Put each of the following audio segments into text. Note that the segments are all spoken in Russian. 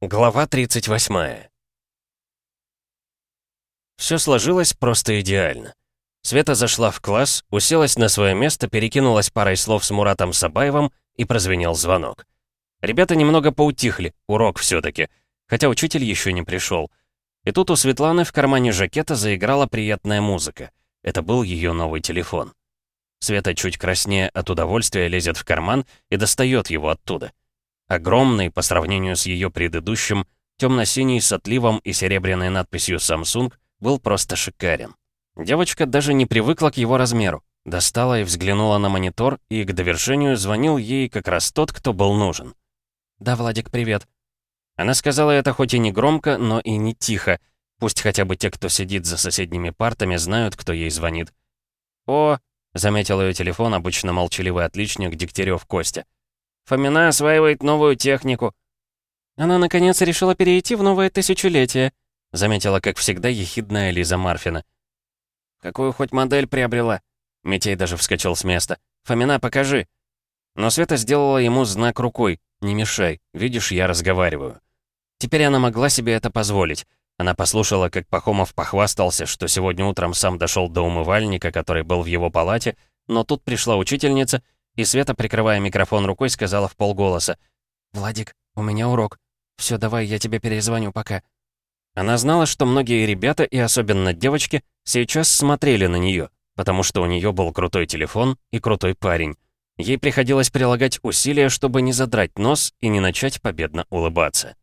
Глава 38 Все сложилось просто идеально. Света зашла в класс, уселась на свое место, перекинулась парой слов с Муратом Сабаевым и прозвенел звонок. Ребята немного поутихли, урок все таки хотя учитель еще не пришел. И тут у Светланы в кармане жакета заиграла приятная музыка. Это был ее новый телефон. Света чуть краснее от удовольствия лезет в карман и достает его оттуда. Огромный по сравнению с ее предыдущим, темно-синий с отливом и серебряной надписью Samsung был просто шикарен. Девочка даже не привыкла к его размеру. Достала и взглянула на монитор, и к довершению звонил ей как раз тот, кто был нужен. «Да, Владик, привет». Она сказала это хоть и не громко, но и не тихо. Пусть хотя бы те, кто сидит за соседними партами, знают, кто ей звонит. «О!» — заметил ее телефон обычно молчаливый отличник Дегтярев Костя. Фомина осваивает новую технику». «Она, наконец, решила перейти в новое тысячелетие», заметила, как всегда, ехидная Лиза Марфина. «Какую хоть модель приобрела?» Митей даже вскочил с места. «Фомина, покажи!» Но Света сделала ему знак рукой. «Не мешай, видишь, я разговариваю». Теперь она могла себе это позволить. Она послушала, как Пахомов похвастался, что сегодня утром сам дошел до умывальника, который был в его палате, но тут пришла учительница и Света, прикрывая микрофон рукой, сказала в полголоса. «Владик, у меня урок. Все, давай, я тебе перезвоню, пока». Она знала, что многие ребята, и особенно девочки, сейчас смотрели на нее, потому что у нее был крутой телефон и крутой парень. Ей приходилось прилагать усилия, чтобы не задрать нос и не начать победно улыбаться.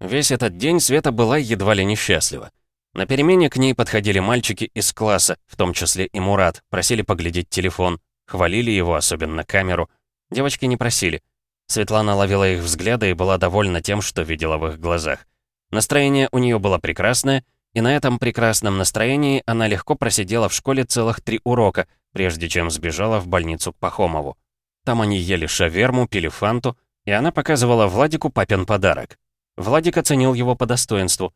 Весь этот день Света была едва ли несчастлива. На перемене к ней подходили мальчики из класса, в том числе и Мурат, просили поглядеть телефон, хвалили его, особенно камеру. Девочки не просили. Светлана ловила их взгляды и была довольна тем, что видела в их глазах. Настроение у нее было прекрасное, и на этом прекрасном настроении она легко просидела в школе целых три урока, прежде чем сбежала в больницу к Пахомову. Там они ели шаверму, пили фанту, и она показывала Владику папин подарок. Владик оценил его по достоинству.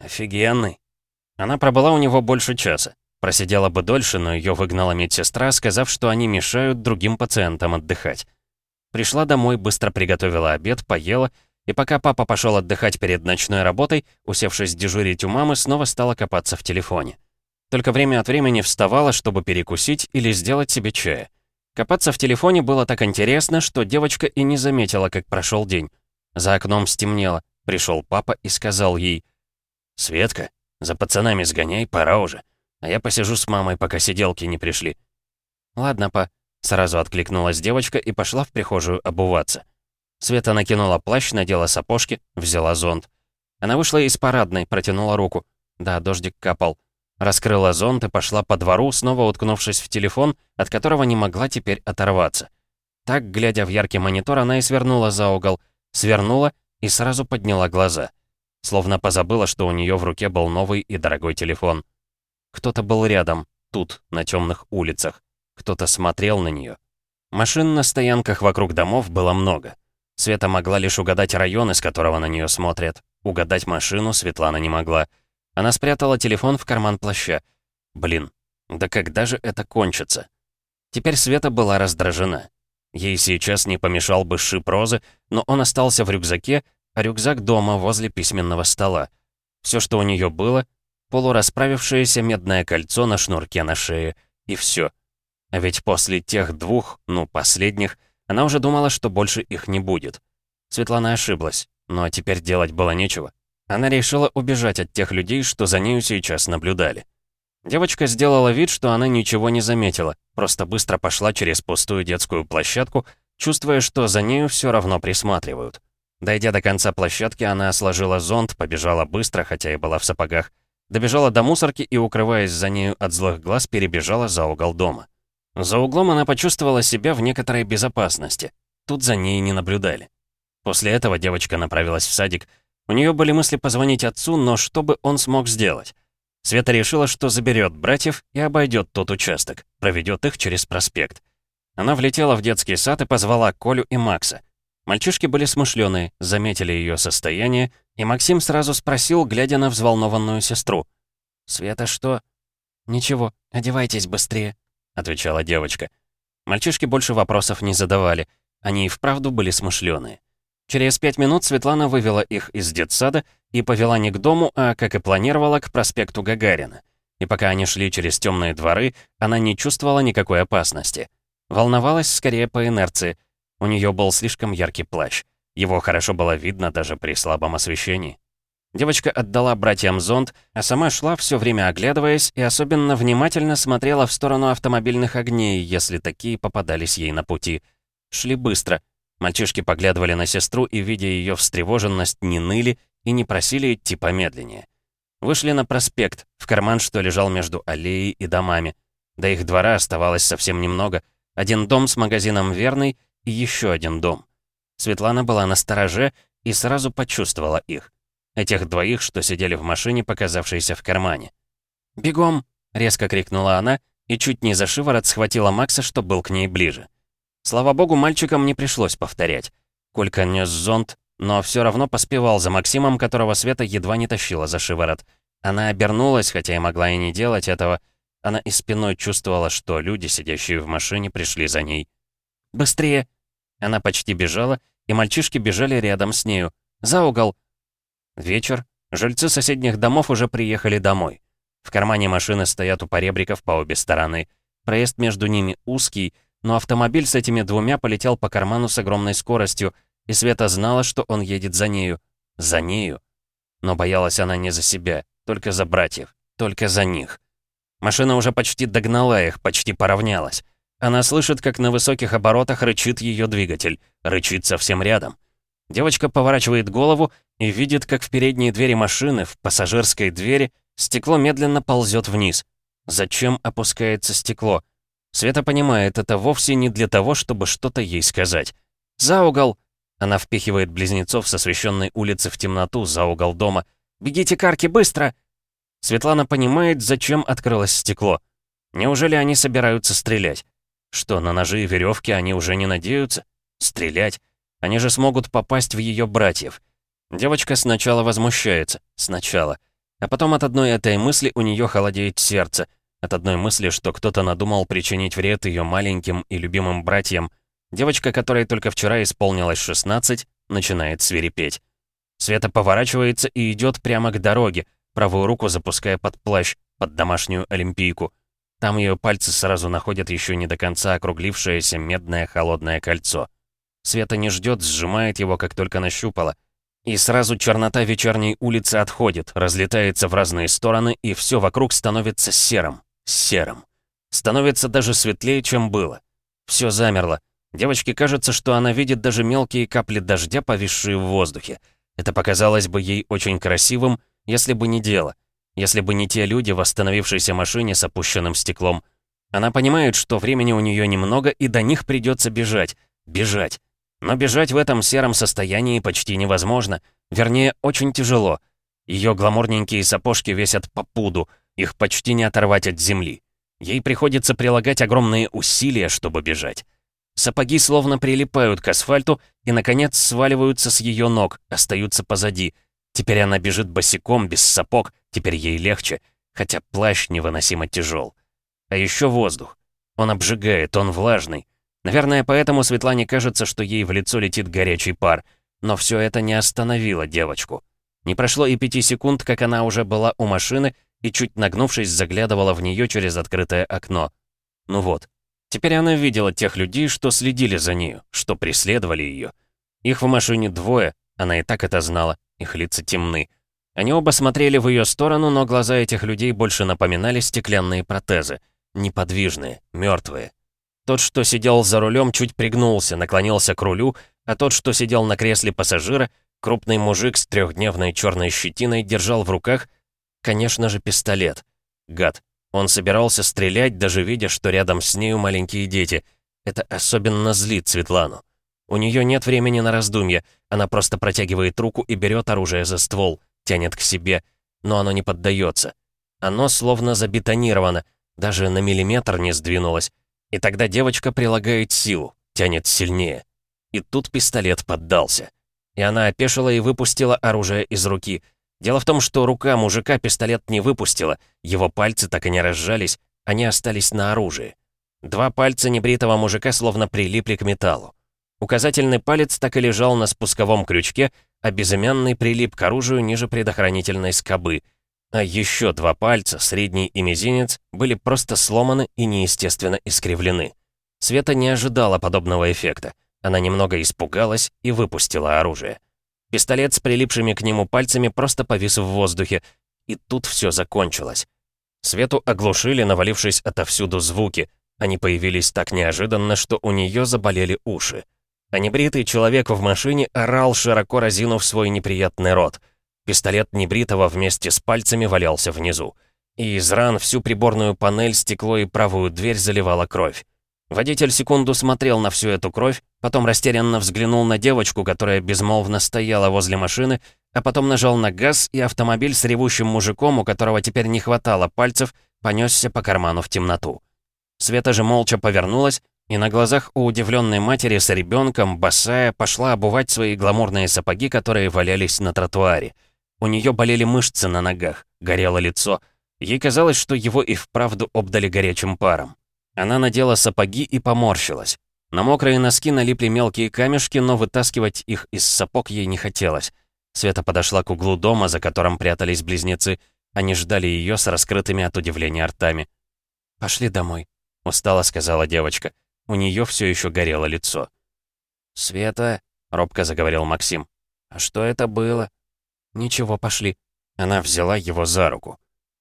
«Офигенный», она пробыла у него больше часа. Просидела бы дольше, но ее выгнала медсестра, сказав, что они мешают другим пациентам отдыхать. Пришла домой, быстро приготовила обед, поела, и пока папа пошел отдыхать перед ночной работой, усевшись дежурить у мамы, снова стала копаться в телефоне. Только время от времени вставала, чтобы перекусить или сделать себе чая. Копаться в телефоне было так интересно, что девочка и не заметила, как прошел день. За окном стемнело. Пришел папа и сказал ей, «Светка, за пацанами сгоняй, пора уже. А я посижу с мамой, пока сиделки не пришли». «Ладно, па», — сразу откликнулась девочка и пошла в прихожую обуваться. Света накинула плащ, надела сапожки, взяла зонт. Она вышла из парадной, протянула руку. Да, дождик капал. Раскрыла зонт и пошла по двору, снова уткнувшись в телефон, от которого не могла теперь оторваться. Так, глядя в яркий монитор, она и свернула за угол. Свернула и сразу подняла глаза. Словно позабыла, что у нее в руке был новый и дорогой телефон. Кто-то был рядом, тут, на темных улицах. Кто-то смотрел на нее. Машин на стоянках вокруг домов было много. Света могла лишь угадать район, из которого на нее смотрят. Угадать машину Светлана не могла. Она спрятала телефон в карман плаща. Блин, да когда же это кончится? Теперь Света была раздражена. Ей сейчас не помешал бы шип розы, но он остался в рюкзаке, а рюкзак дома возле письменного стола. Все, что у нее было, полурасправившееся медное кольцо на шнурке на шее, и все. А ведь после тех двух, ну, последних, она уже думала, что больше их не будет. Светлана ошиблась, но теперь делать было нечего. Она решила убежать от тех людей, что за нею сейчас наблюдали. Девочка сделала вид, что она ничего не заметила, просто быстро пошла через пустую детскую площадку, чувствуя, что за нею все равно присматривают. Дойдя до конца площадки, она сложила зонт, побежала быстро, хотя и была в сапогах. Добежала до мусорки и, укрываясь за нею от злых глаз, перебежала за угол дома. За углом она почувствовала себя в некоторой безопасности. Тут за ней не наблюдали. После этого девочка направилась в садик. У нее были мысли позвонить отцу, но что бы он смог сделать? Света решила, что заберет братьев и обойдет тот участок, проведет их через проспект. Она влетела в детский сад и позвала Колю и Макса. Мальчишки были смышленые, заметили ее состояние, и Максим сразу спросил, глядя на взволнованную сестру. «Света, что?» «Ничего, одевайтесь быстрее», — отвечала девочка. Мальчишки больше вопросов не задавали. Они и вправду были смышленые. Через пять минут Светлана вывела их из детсада и повела не к дому, а, как и планировала, к проспекту Гагарина. И пока они шли через темные дворы, она не чувствовала никакой опасности. Волновалась скорее по инерции. У нее был слишком яркий плащ. Его хорошо было видно даже при слабом освещении. Девочка отдала братьям зонт, а сама шла все время оглядываясь и особенно внимательно смотрела в сторону автомобильных огней, если такие попадались ей на пути. Шли быстро. Мальчишки поглядывали на сестру и, видя ее встревоженность, не ныли и не просили идти помедленнее. Вышли на проспект, в карман, что лежал между аллеей и домами. До их двора оставалось совсем немного. Один дом с магазином «Верный» еще один дом. Светлана была на стороже и сразу почувствовала их. Этих двоих, что сидели в машине, показавшейся в кармане. «Бегом!» — резко крикнула она и чуть не за шиворот схватила Макса, что был к ней ближе. Слава богу, мальчикам не пришлось повторять. Колька нес зонт, но все равно поспевал за Максимом, которого Света едва не тащила за шиворот. Она обернулась, хотя и могла и не делать этого. Она и спиной чувствовала, что люди, сидящие в машине, пришли за ней. «Быстрее!» Она почти бежала, и мальчишки бежали рядом с нею. «За угол!» Вечер. Жильцы соседних домов уже приехали домой. В кармане машины стоят у поребриков по обе стороны. Проезд между ними узкий, но автомобиль с этими двумя полетел по карману с огромной скоростью, и Света знала, что он едет за нею. За нею. Но боялась она не за себя, только за братьев, только за них. Машина уже почти догнала их, почти поравнялась. Она слышит, как на высоких оборотах рычит ее двигатель, рычит совсем рядом. Девочка поворачивает голову и видит, как в передней двери машины, в пассажирской двери, стекло медленно ползет вниз. Зачем опускается стекло? Света понимает, это вовсе не для того, чтобы что-то ей сказать. «За угол!» Она впихивает близнецов с освещенной улицы в темноту за угол дома. «Бегите, карки, быстро!» Светлана понимает, зачем открылось стекло. Неужели они собираются стрелять? Что, на ножи и веревки они уже не надеются? Стрелять? Они же смогут попасть в ее братьев. Девочка сначала возмущается. Сначала. А потом от одной этой мысли у нее холодеет сердце. От одной мысли, что кто-то надумал причинить вред ее маленьким и любимым братьям. Девочка, которой только вчера исполнилось 16, начинает свирепеть. Света поворачивается и идет прямо к дороге, правую руку запуская под плащ, под домашнюю олимпийку. Там ее пальцы сразу находят еще не до конца округлившееся медное холодное кольцо. Света не ждет, сжимает его, как только нащупала. И сразу чернота вечерней улицы отходит, разлетается в разные стороны, и все вокруг становится серым. Серым. Становится даже светлее, чем было. Все замерло. Девочке кажется, что она видит даже мелкие капли дождя, повисшие в воздухе. Это показалось бы ей очень красивым, если бы не дело. Если бы не те люди в остановившейся машине с опущенным стеклом. Она понимает, что времени у нее немного, и до них придется бежать. Бежать. Но бежать в этом сером состоянии почти невозможно. Вернее, очень тяжело. Ее гламурненькие сапожки весят по пуду, их почти не оторвать от земли. Ей приходится прилагать огромные усилия, чтобы бежать. Сапоги словно прилипают к асфальту и, наконец, сваливаются с ее ног, остаются позади. Теперь она бежит босиком, без сапог, теперь ей легче, хотя плащ невыносимо тяжел. А еще воздух. Он обжигает, он влажный. Наверное, поэтому Светлане кажется, что ей в лицо летит горячий пар. Но все это не остановило девочку. Не прошло и пяти секунд, как она уже была у машины и, чуть нагнувшись, заглядывала в нее через открытое окно. Ну вот. Теперь она видела тех людей, что следили за нею, что преследовали ее. Их в машине двое, она и так это знала, их лица темны. Они оба смотрели в ее сторону, но глаза этих людей больше напоминали стеклянные протезы. Неподвижные, мертвые. Тот, что сидел за рулем, чуть пригнулся, наклонился к рулю, а тот, что сидел на кресле пассажира, крупный мужик с трехдневной черной щетиной, держал в руках, конечно же, пистолет. Гад. Он собирался стрелять, даже видя, что рядом с нею маленькие дети. Это особенно злит Светлану. У нее нет времени на раздумья, она просто протягивает руку и берет оружие за ствол, тянет к себе, но оно не поддается. Оно словно забетонировано, даже на миллиметр не сдвинулось, и тогда девочка прилагает силу, тянет сильнее. И тут пистолет поддался. И она опешила и выпустила оружие из руки. Дело в том, что рука мужика пистолет не выпустила, его пальцы так и не разжались, они остались на оружии. Два пальца небритого мужика словно прилипли к металлу. Указательный палец так и лежал на спусковом крючке, а безымянный прилип к оружию ниже предохранительной скобы. А еще два пальца, средний и мизинец, были просто сломаны и неестественно искривлены. Света не ожидала подобного эффекта. Она немного испугалась и выпустила оружие. Пистолет с прилипшими к нему пальцами просто повис в воздухе, и тут все закончилось. Свету оглушили, навалившись отовсюду звуки. Они появились так неожиданно, что у нее заболели уши. А небритый человек в машине орал, широко разинув свой неприятный рот. Пистолет небритого вместе с пальцами валялся внизу. И из ран всю приборную панель, стекло и правую дверь заливала кровь. Водитель секунду смотрел на всю эту кровь, потом растерянно взглянул на девочку, которая безмолвно стояла возле машины, а потом нажал на газ, и автомобиль с ревущим мужиком, у которого теперь не хватало пальцев, понесся по карману в темноту. Света же молча повернулась и на глазах у удивленной матери с ребенком, босая, пошла обувать свои гламурные сапоги, которые валялись на тротуаре. У нее болели мышцы на ногах, горело лицо. Ей казалось, что его и вправду обдали горячим паром. Она надела сапоги и поморщилась. На мокрые носки налипли мелкие камешки, но вытаскивать их из сапог ей не хотелось. Света подошла к углу дома, за которым прятались близнецы. Они ждали ее с раскрытыми от удивления ртами. «Пошли домой», — устало сказала девочка. У нее все еще горело лицо. «Света», — робко заговорил Максим, — «а что это было?» «Ничего, пошли». Она взяла его за руку.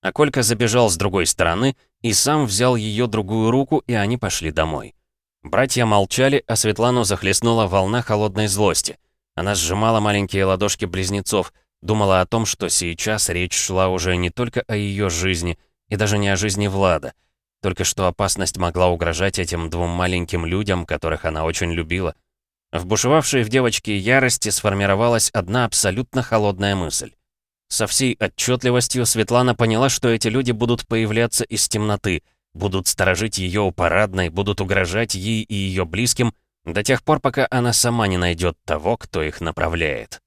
А Колька забежал с другой стороны и сам взял ее другую руку, и они пошли домой. Братья молчали, а Светлану захлестнула волна холодной злости. Она сжимала маленькие ладошки близнецов, думала о том, что сейчас речь шла уже не только о ее жизни, и даже не о жизни Влада — только что опасность могла угрожать этим двум маленьким людям, которых она очень любила. В бушевавшей в девочке ярости сформировалась одна абсолютно холодная мысль. Со всей отчетливостью Светлана поняла, что эти люди будут появляться из темноты, будут сторожить ее у парадной, будут угрожать ей и ее близким до тех пор, пока она сама не найдет того, кто их направляет.